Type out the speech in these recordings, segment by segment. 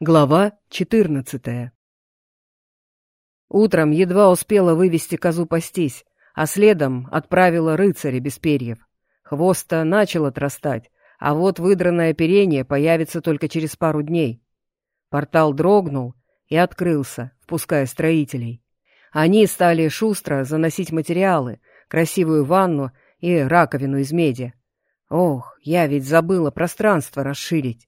Глава 14 Утром едва успела вывести козу пастись, а следом отправила рыцаря без перьев. Хвост-то начал отрастать, а вот выдранное оперение появится только через пару дней. Портал дрогнул и открылся, впуская строителей. Они стали шустро заносить материалы, красивую ванну и раковину из меди. Ох, я ведь забыла пространство расширить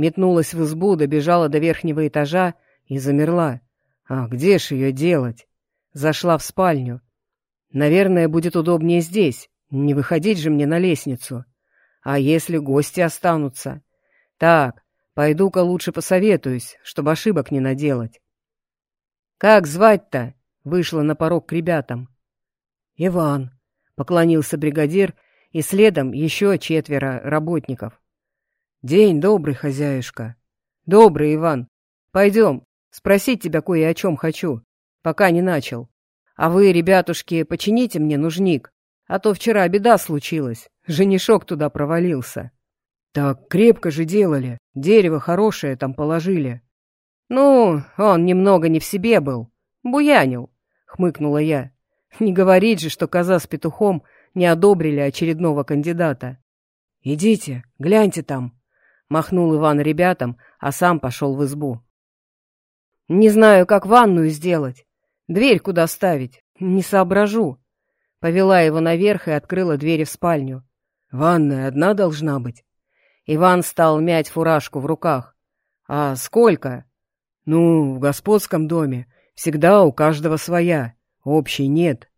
метнулась в избу, добежала до верхнего этажа и замерла. А где ж ее делать? Зашла в спальню. Наверное, будет удобнее здесь, не выходить же мне на лестницу. А если гости останутся? Так, пойду-ка лучше посоветуюсь, чтобы ошибок не наделать. «Как звать-то?» — вышла на порог к ребятам. «Иван», — поклонился бригадир, и следом еще четверо работников. «День добрый, хозяюшка». «Добрый, Иван. Пойдем, спросить тебя кое о чем хочу, пока не начал. А вы, ребятушки, почините мне нужник, а то вчера беда случилась, женишок туда провалился». «Так крепко же делали, дерево хорошее там положили». «Ну, он немного не в себе был, буянил», — хмыкнула я. «Не говорить же, что коза с петухом не одобрили очередного кандидата». «Идите, гляньте там», Махнул Иван ребятам, а сам пошел в избу. «Не знаю, как ванную сделать. Дверь куда ставить? Не соображу». Повела его наверх и открыла двери в спальню. «Ванная одна должна быть». Иван стал мять фуражку в руках. «А сколько?» «Ну, в господском доме. Всегда у каждого своя. Общей нет».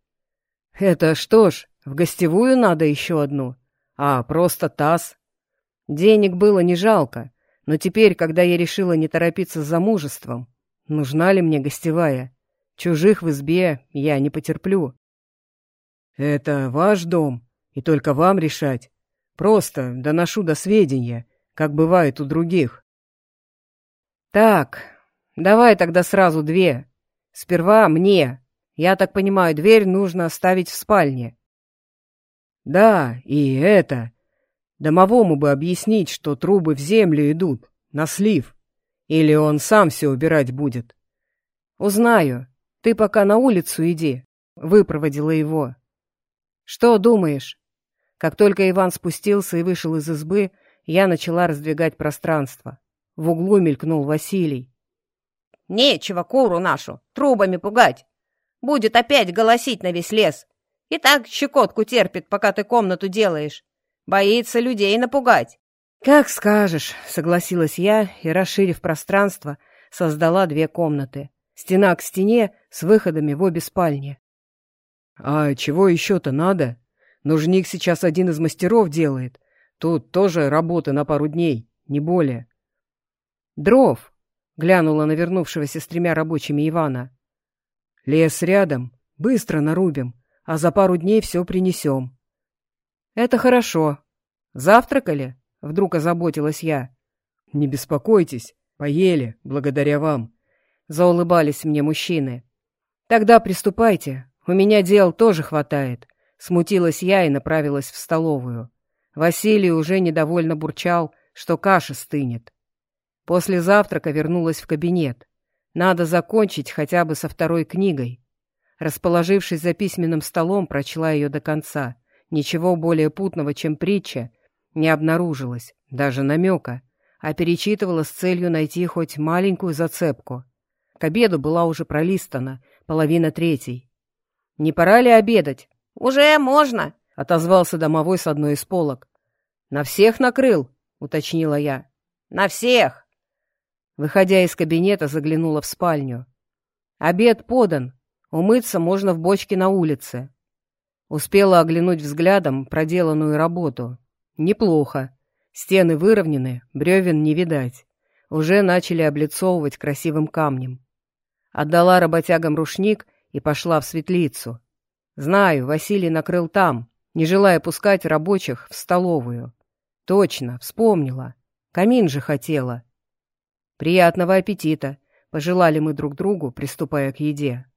«Это что ж, в гостевую надо еще одну? А просто таз?» Денег было не жалко, но теперь, когда я решила не торопиться с замужеством, нужна ли мне гостевая? Чужих в избе я не потерплю. Это ваш дом, и только вам решать. Просто доношу до сведения, как бывает у других. Так, давай тогда сразу две. Сперва мне. Я так понимаю, дверь нужно оставить в спальне. Да, и это... Домовому бы объяснить, что трубы в землю идут, на слив. Или он сам все убирать будет. Узнаю. Ты пока на улицу иди. Выпроводила его. Что думаешь? Как только Иван спустился и вышел из избы, я начала раздвигать пространство. В углу мелькнул Василий. «Нечего куру нашу трубами пугать. Будет опять голосить на весь лес. И так щекотку терпит, пока ты комнату делаешь. Боится людей напугать. «Как скажешь», — согласилась я и, расширив пространство, создала две комнаты. Стена к стене с выходами в обе спальни. «А чего еще-то надо? Нужник сейчас один из мастеров делает. Тут тоже работа на пару дней, не более». «Дров», — глянула на вернувшегося с тремя рабочими Ивана. «Лес рядом, быстро нарубим, а за пару дней все принесем». «Это хорошо. Завтракали?» — вдруг озаботилась я. «Не беспокойтесь, поели, благодаря вам», — заулыбались мне мужчины. «Тогда приступайте, у меня дел тоже хватает», — смутилась я и направилась в столовую. Василий уже недовольно бурчал, что каша стынет. После завтрака вернулась в кабинет. Надо закончить хотя бы со второй книгой. Расположившись за письменным столом, прочла ее до конца — Ничего более путного, чем притча, не обнаружилось, даже намека, а перечитывала с целью найти хоть маленькую зацепку. К обеду была уже пролистана, половина третьей. «Не пора ли обедать?» «Уже можно», — отозвался домовой с одной из полок. «На всех накрыл?» — уточнила я. «На всех!» Выходя из кабинета, заглянула в спальню. «Обед подан. Умыться можно в бочке на улице. Успела оглянуть взглядом проделанную работу. Неплохо. Стены выровнены, бревен не видать. Уже начали облицовывать красивым камнем. Отдала работягам рушник и пошла в светлицу. Знаю, Василий накрыл там, не желая пускать рабочих в столовую. Точно, вспомнила. Камин же хотела. Приятного аппетита, пожелали мы друг другу, приступая к еде.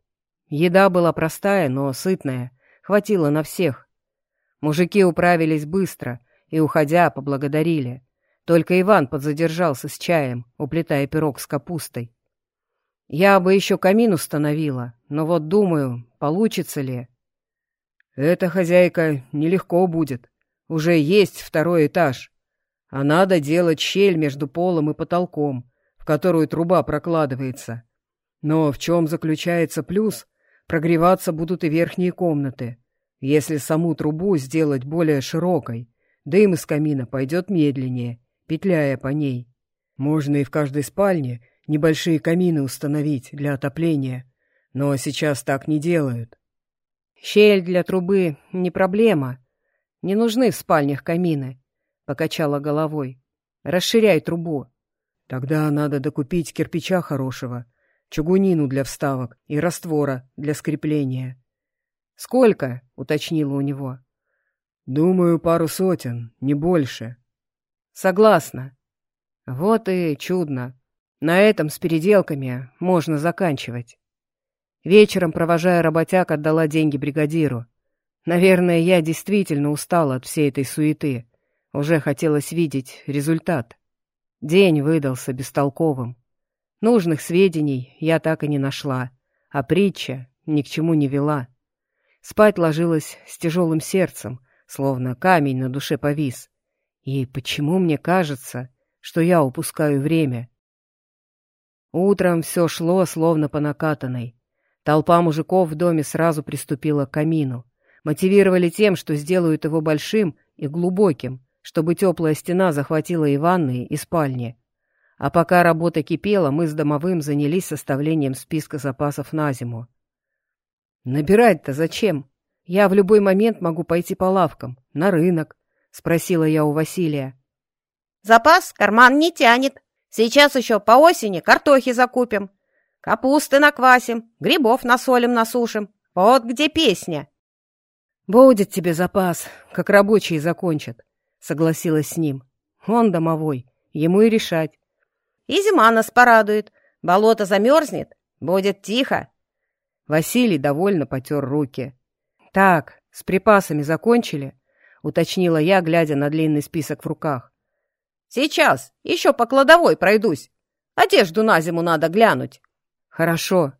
Еда была простая, но сытная, Хватило на всех. Мужики управились быстро и, уходя, поблагодарили. Только Иван подзадержался с чаем, уплетая пирог с капустой. Я бы еще камин установила, но вот думаю, получится ли. Это, хозяйка, нелегко будет. Уже есть второй этаж. А надо делать щель между полом и потолком, в которую труба прокладывается. Но в чем заключается плюс? Прогреваться будут и верхние комнаты. Если саму трубу сделать более широкой, дым из камина пойдет медленнее, петляя по ней. Можно и в каждой спальне небольшие камины установить для отопления, но сейчас так не делают. Щель для трубы — не проблема. Не нужны в спальнях камины, — покачала головой. Расширяй трубу. Тогда надо докупить кирпича хорошего, чугунину для вставок и раствора для скрепления. «Сколько?» — уточнила у него. «Думаю, пару сотен, не больше». «Согласна». «Вот и чудно. На этом с переделками можно заканчивать». Вечером, провожая работяг, отдала деньги бригадиру. Наверное, я действительно устала от всей этой суеты. Уже хотелось видеть результат. День выдался бестолковым. Нужных сведений я так и не нашла, а притча ни к чему не вела. Спать ложилась с тяжелым сердцем, словно камень на душе повис. И почему мне кажется, что я упускаю время? Утром все шло, словно по накатанной. Толпа мужиков в доме сразу приступила к камину. Мотивировали тем, что сделают его большим и глубоким, чтобы теплая стена захватила и ванные, и спальни. А пока работа кипела, мы с домовым занялись составлением списка запасов на зиму. «Набирать-то зачем? Я в любой момент могу пойти по лавкам, на рынок», — спросила я у Василия. «Запас карман не тянет. Сейчас еще по осени картохи закупим, капусты наквасим, грибов насолим насушим. Вот где песня». «Будет тебе запас, как рабочие закончат», — согласилась с ним. «Он домовой, ему и решать». «И зима нас порадует. Болото замерзнет, будет тихо, Василий довольно потер руки. «Так, с припасами закончили?» — уточнила я, глядя на длинный список в руках. «Сейчас, еще по кладовой пройдусь. Одежду на зиму надо глянуть». «Хорошо.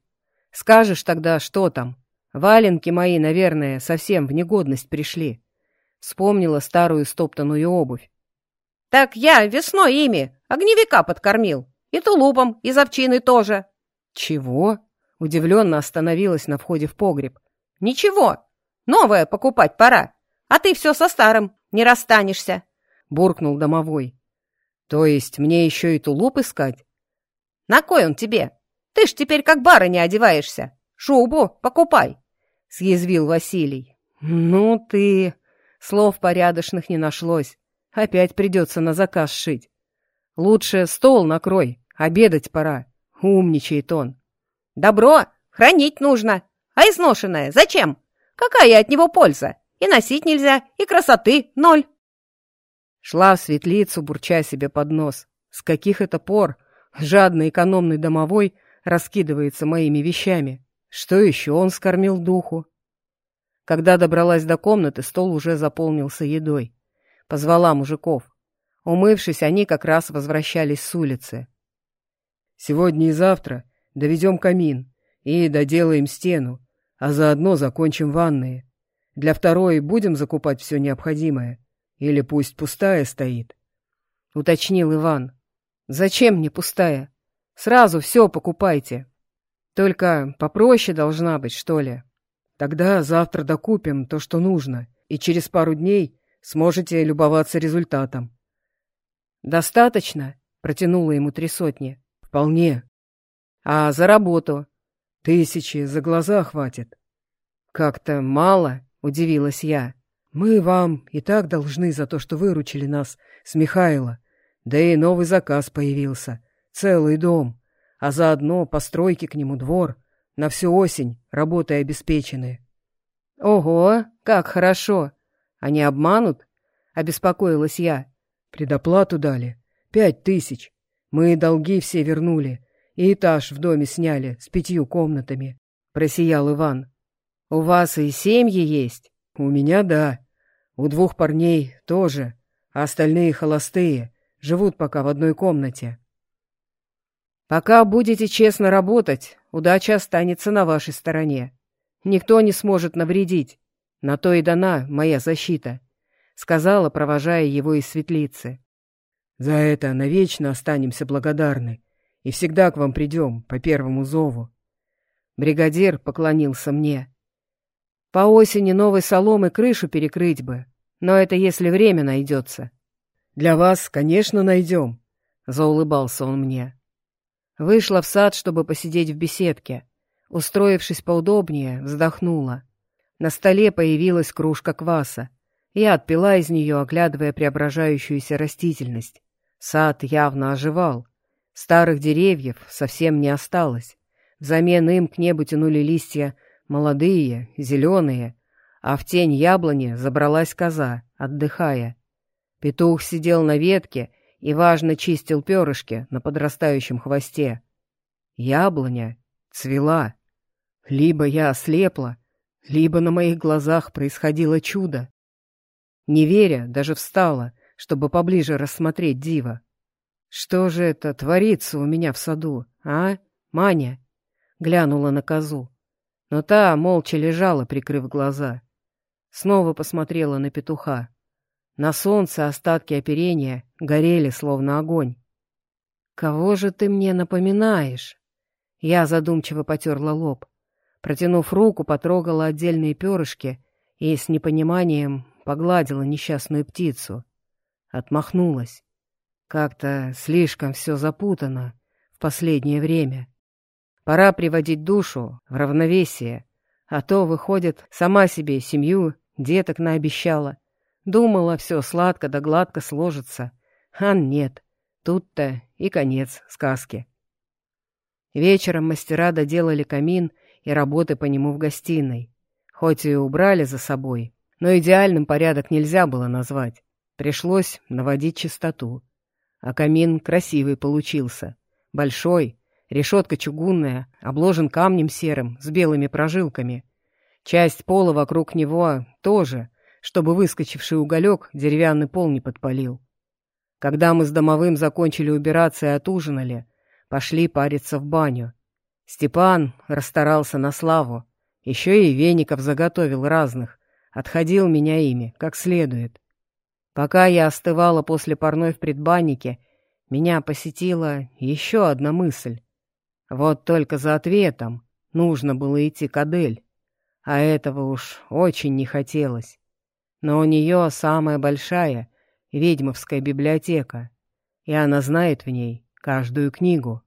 Скажешь тогда, что там? Валенки мои, наверное, совсем в негодность пришли». Вспомнила старую стоптанную обувь. «Так я весной ими огневика подкормил. И тулупом, и овчины тоже». «Чего?» Удивленно остановилась на входе в погреб. «Ничего, новое покупать пора, а ты все со старым, не расстанешься», — буркнул домовой. «То есть мне еще и тулуп искать?» «На кой он тебе? Ты ж теперь как барыня одеваешься. Шубу покупай», — съязвил Василий. «Ну ты...» Слов порядочных не нашлось. Опять придется на заказ шить. «Лучше стол накрой, обедать пора», — умничает он. Добро хранить нужно, а изношенное зачем? Какая от него польза? И носить нельзя, и красоты ноль. Шла в светлицу, бурча себе под нос. С каких это пор жадный экономный домовой раскидывается моими вещами? Что еще он скормил духу? Когда добралась до комнаты, стол уже заполнился едой. Позвала мужиков. Умывшись, они как раз возвращались с улицы. «Сегодня и завтра доведем камин и доделаем стену, а заодно закончим ванные. Для второй будем закупать все необходимое, или пусть пустая стоит?» — уточнил Иван. «Зачем мне пустая? Сразу все покупайте. Только попроще должна быть, что ли. Тогда завтра докупим то, что нужно, и через пару дней сможете любоваться результатом». «Достаточно?» — протянула ему три сотни. «Вполне», а за работу? Тысячи за глаза хватит. Как-то мало, удивилась я. Мы вам и так должны за то, что выручили нас с Михаила. Да и новый заказ появился. Целый дом. А заодно постройки к нему двор. На всю осень работы обеспечены. Ого, как хорошо. Они обманут? Обеспокоилась я. Предоплату дали. Пять тысяч. Мы долги все вернули. И этаж в доме сняли с пятью комнатами. Просиял Иван. У вас и семьи есть? У меня да. У двух парней тоже. А остальные холостые. Живут пока в одной комнате. Пока будете честно работать, удача останется на вашей стороне. Никто не сможет навредить. На то и дана моя защита», — сказала, провожая его из светлицы. «За это навечно останемся благодарны и всегда к вам придем по первому зову». Бригадир поклонился мне. «По осени новой соломы крышу перекрыть бы, но это если время найдется». «Для вас, конечно, найдем», — заулыбался он мне. Вышла в сад, чтобы посидеть в беседке. Устроившись поудобнее, вздохнула. На столе появилась кружка кваса. Я отпила из нее, оглядывая преображающуюся растительность. Сад явно оживал. Старых деревьев совсем не осталось. Взамен им к небу тянули листья молодые, зеленые, а в тень яблони забралась коза, отдыхая. Петух сидел на ветке и важно чистил перышки на подрастающем хвосте. Яблоня цвела. Либо я ослепла, либо на моих глазах происходило чудо. Не веря, даже встала, чтобы поближе рассмотреть диво. Что же это творится у меня в саду, а, Маня? Глянула на козу. Но та молча лежала, прикрыв глаза. Снова посмотрела на петуха. На солнце остатки оперения горели, словно огонь. «Кого же ты мне напоминаешь?» Я задумчиво потерла лоб. Протянув руку, потрогала отдельные перышки и с непониманием погладила несчастную птицу. Отмахнулась. Как-то слишком все запутано в последнее время. Пора приводить душу в равновесие, а то, выходит, сама себе семью, деток наобещала — Думала, все сладко да гладко сложится. А нет, тут-то и конец сказки. Вечером мастера доделали камин и работы по нему в гостиной. Хоть и убрали за собой, но идеальным порядок нельзя было назвать. Пришлось наводить чистоту. А камин красивый получился. Большой, решетка чугунная, обложен камнем серым с белыми прожилками. Часть пола вокруг него тоже, чтобы выскочивший уголек деревянный пол не подпалил. Когда мы с домовым закончили убираться и отужинали, пошли париться в баню. Степан расстарался на славу, еще и веников заготовил разных, отходил меня ими, как следует. Пока я остывала после парной в предбаннике, меня посетила еще одна мысль. Вот только за ответом нужно было идти к Адель, а этого уж очень не хотелось но у нее самая большая ведьмовская библиотека, и она знает в ней каждую книгу.